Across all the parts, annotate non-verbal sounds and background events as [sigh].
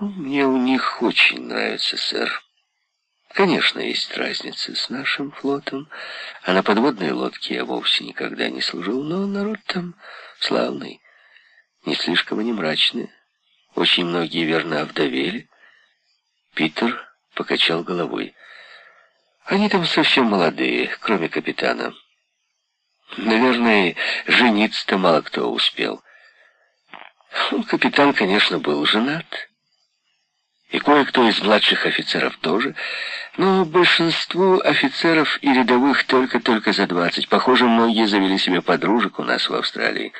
Мне у них очень нравится, сэр. Конечно, есть разница с нашим флотом, а на подводной лодке я вовсе никогда не служил, но народ там славный, не слишком они мрачные. Очень многие верно овдовели. Питер покачал головой. Они там совсем молодые, кроме капитана. Наверное, жениться-то мало кто успел. Ну, капитан, конечно, был женат. И кое-кто из младших офицеров тоже. Но большинству офицеров и рядовых только-только за двадцать. Похоже, многие завели себе подружек у нас в Австралии.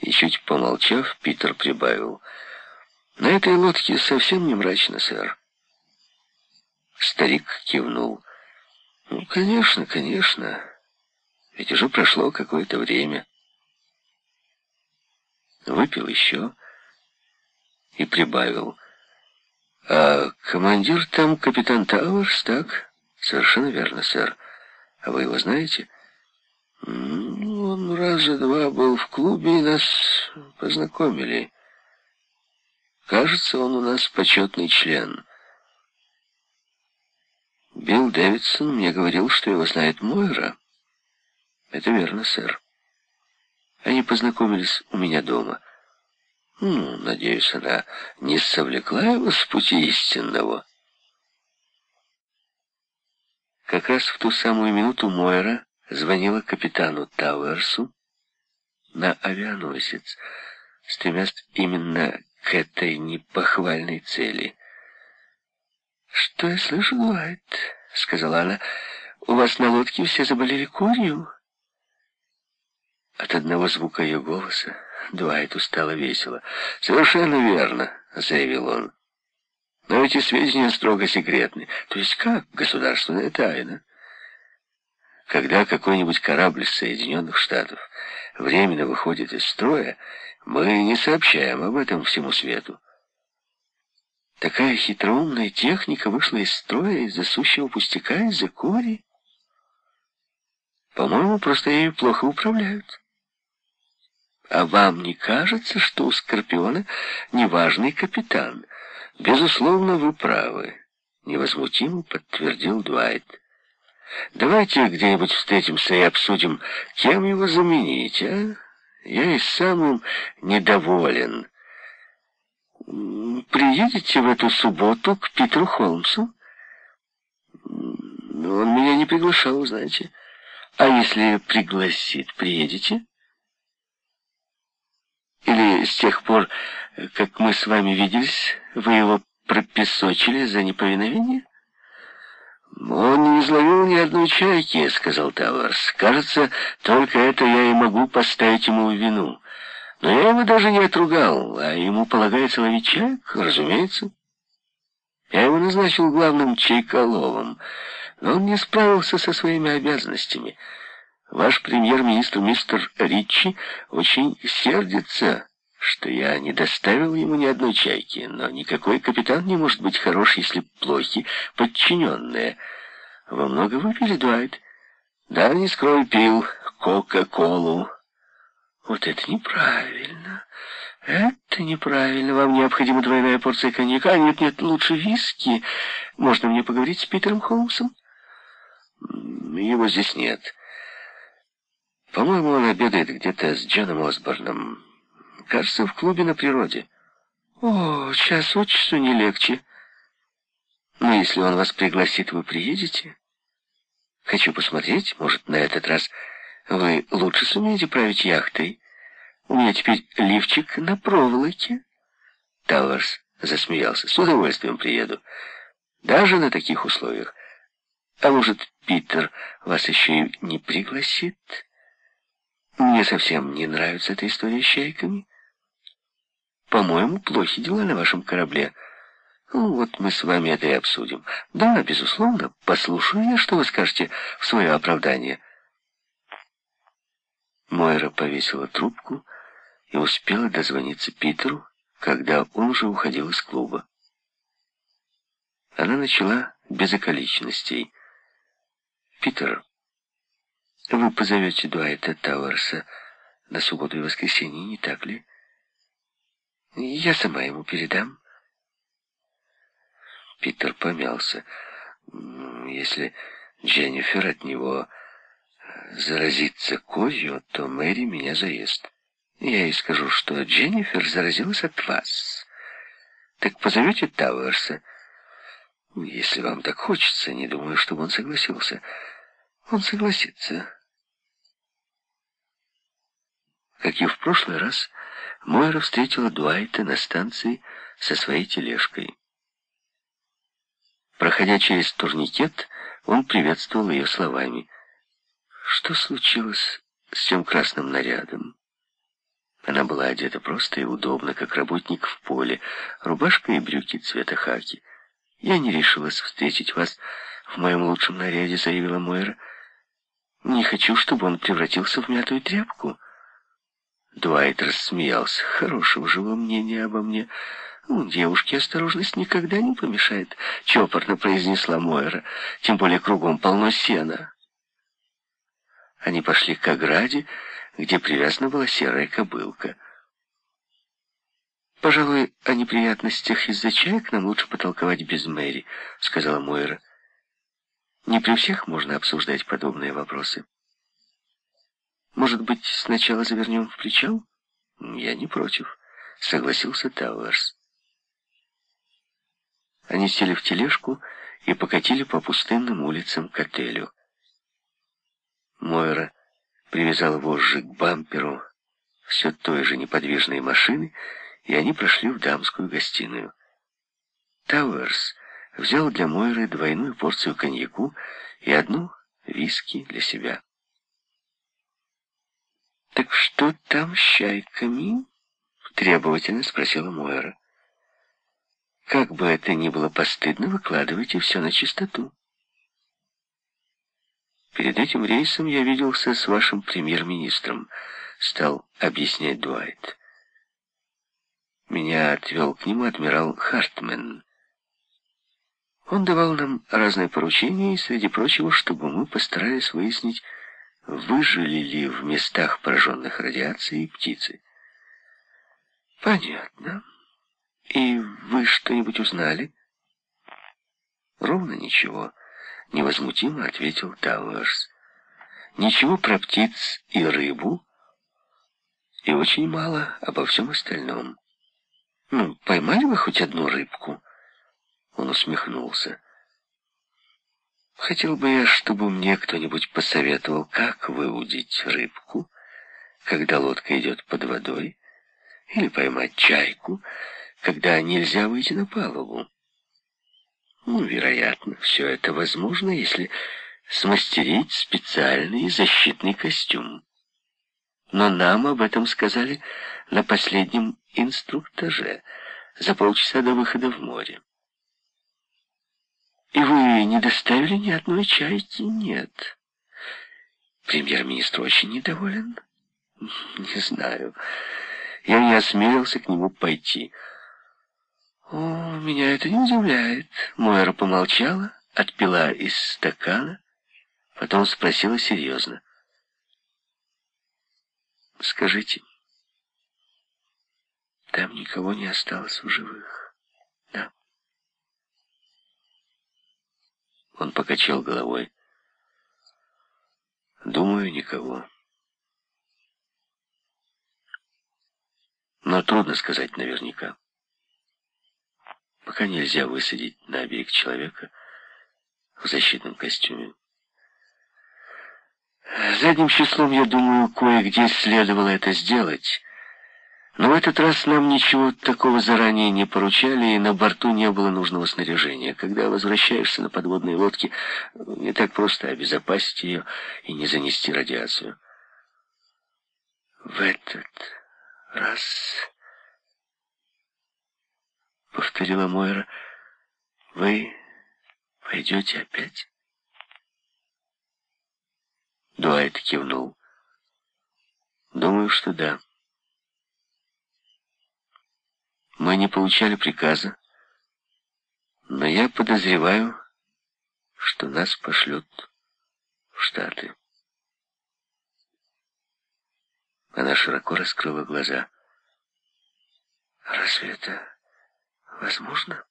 И чуть помолчав, Питер прибавил. На этой лодке совсем не мрачно, сэр. Старик кивнул. Ну, конечно, конечно. Ведь уже прошло какое-то время. Выпил еще и прибавил. А командир там капитан Тауэрс, так? Совершенно верно, сэр. А вы его знаете? Ну, он раза два был в клубе и нас познакомили. Кажется, он у нас почетный член. Билл Дэвидсон мне говорил, что его знает Мойра. Это верно, сэр. Они познакомились у меня дома. Ну, надеюсь, она не совлекла его с пути истинного. Как раз в ту самую минуту Мойра звонила капитану Тауэрсу на авианосец, стремясь именно к этой непохвальной цели. «Что я слышу, Дуайт?» — сказала она. «У вас на лодке все заболели корью?» От одного звука ее голоса Дуайту стало весело. «Совершенно верно», — заявил он. «Но эти сведения строго секретны. То есть как государственная тайна?» Когда какой-нибудь корабль Соединенных Штатов временно выходит из строя, мы не сообщаем об этом всему свету. Такая хитроумная техника вышла из строя из-за сущего пустяка, из-за кори. По-моему, просто ею плохо управляют. А вам не кажется, что у Скорпиона неважный капитан? Безусловно, вы правы, невозмутимо подтвердил Дуайт. Давайте где-нибудь встретимся и обсудим, кем его заменить, а? Я и самым недоволен. Приедете в эту субботу к Питеру Холмсу? Он меня не приглашал, знаете. А если пригласит, приедете? Или с тех пор, как мы с вами виделись, вы его пропесочили за неповиновение? «Он не изловил ни одной чайки», — сказал Тауэрс. «Кажется, только это я и могу поставить ему вину. Но я его даже не отругал, а ему полагается ловить чаек, разумеется. Я его назначил главным чайколовом, но он не справился со своими обязанностями». Ваш премьер-министр мистер Ричи очень сердится, что я не доставил ему ни одной чайки, но никакой капитан не может быть хорош, если плохи подчиненные. Во много выпили, Дуайт? Да, не скрой, пил Кока-Колу. Вот это неправильно. Это неправильно. Вам необходима двойная порция коньяка. А нет, нет, лучше виски. Можно мне поговорить с Питером Холмсом? Его здесь нет. По-моему, он обедает где-то с Джоном Осборном. Кажется, в клубе на природе. О, час от часу не легче. Но если он вас пригласит, вы приедете? Хочу посмотреть, может, на этот раз вы лучше сумеете править яхтой. У меня теперь лифчик на проволоке. Тауэрс засмеялся. С удовольствием приеду. Даже на таких условиях. А может, Питер вас еще и не пригласит? Мне совсем не нравится эта история с чайками. По-моему, плохи дела на вашем корабле. Ну, вот мы с вами это и обсудим. Да, безусловно, послушаю я, что вы скажете в свое оправдание. Мойра повесила трубку и успела дозвониться Питеру, когда он уже уходил из клуба. Она начала без околичностей. «Питер, вы позовете Дуайта Тауэрса на субботу и воскресенье, не так ли? Я сама ему передам. Питер помялся. Если Дженнифер от него заразится козью, то Мэри меня заест. Я ей скажу, что Дженнифер заразилась от вас. Так позовете Тауэрса. Если вам так хочется, не думаю, чтобы он согласился. Он согласится. Как и в прошлый раз, Мойра встретила Дуайта на станции со своей тележкой. Проходя через турникет, он приветствовал ее словами. Что случилось с тем красным нарядом? Она была одета просто и удобно, как работник в поле, рубашка и брюки цвета хаки. «Я не решилась встретить вас в моем лучшем наряде», — заявила Мойра. «Не хочу, чтобы он превратился в мятую тряпку». Дуайт рассмеялся. «Хорошего же вы мнения обо мне». «Ну, девушке осторожность никогда не помешает», — чопорно произнесла Мойра. «Тем более кругом полно сена». Они пошли к ограде, где привязана была серая кобылка. «Пожалуй, о неприятностях из-за чаек нам лучше потолковать без Мэри», — сказала Мойра. «Не при всех можно обсуждать подобные вопросы». «Может быть, сначала завернем в причал?» «Я не против», — согласился Тауэрс. Они сели в тележку и покатили по пустынным улицам к отелю. Мойра привязала вожжи к бамперу все той же неподвижной машины, и они прошли в дамскую гостиную. Тауэрс взял для Мойры двойную порцию коньяку и одну виски для себя. «Так что там с чайками?» — требовательно спросила Мойра. Как бы это ни было постыдно, выкладывайте все на чистоту. Перед этим рейсом я виделся с вашим премьер-министром, стал объяснять Дуайт. Меня отвел к нему адмирал Хартмен. Он давал нам разные поручения, и, среди прочего, чтобы мы постарались выяснить, выжили ли в местах, пораженных радиацией, птицы. Понятно. «И вы что-нибудь узнали?» «Ровно ничего», — невозмутимо ответил Тауэрс. «Ничего про птиц и рыбу, и очень мало обо всем остальном. Ну, поймали вы хоть одну рыбку?» Он усмехнулся. «Хотел бы я, чтобы мне кто-нибудь посоветовал, как выудить рыбку, когда лодка идет под водой, или поймать чайку, когда нельзя выйти на палубу. Ну, вероятно, все это возможно, если смастерить специальный защитный костюм. Но нам об этом сказали на последнем инструктаже, за полчаса до выхода в море. И вы не доставили ни одной чайки? Нет. Премьер-министр очень недоволен? [laughs] Не знаю. Я не осмелился к нему пойти. «О, меня это не удивляет». Мойра помолчала, отпила из стакана, потом спросила серьезно. «Скажите, там никого не осталось в живых, да?» Он покачал головой. «Думаю, никого». Но трудно сказать наверняка пока нельзя высадить на берег человека в защитном костюме. Задним числом, я думаю, кое-где следовало это сделать. Но в этот раз нам ничего такого заранее не поручали, и на борту не было нужного снаряжения. Когда возвращаешься на подводной лодке, не так просто обезопасить ее и не занести радиацию. В этот раз повторила Мойра. «Вы пойдете опять?» Дуайт кивнул. «Думаю, что да. Мы не получали приказа, но я подозреваю, что нас пошлют в Штаты». Она широко раскрыла глаза. «Разве это...» Возможно.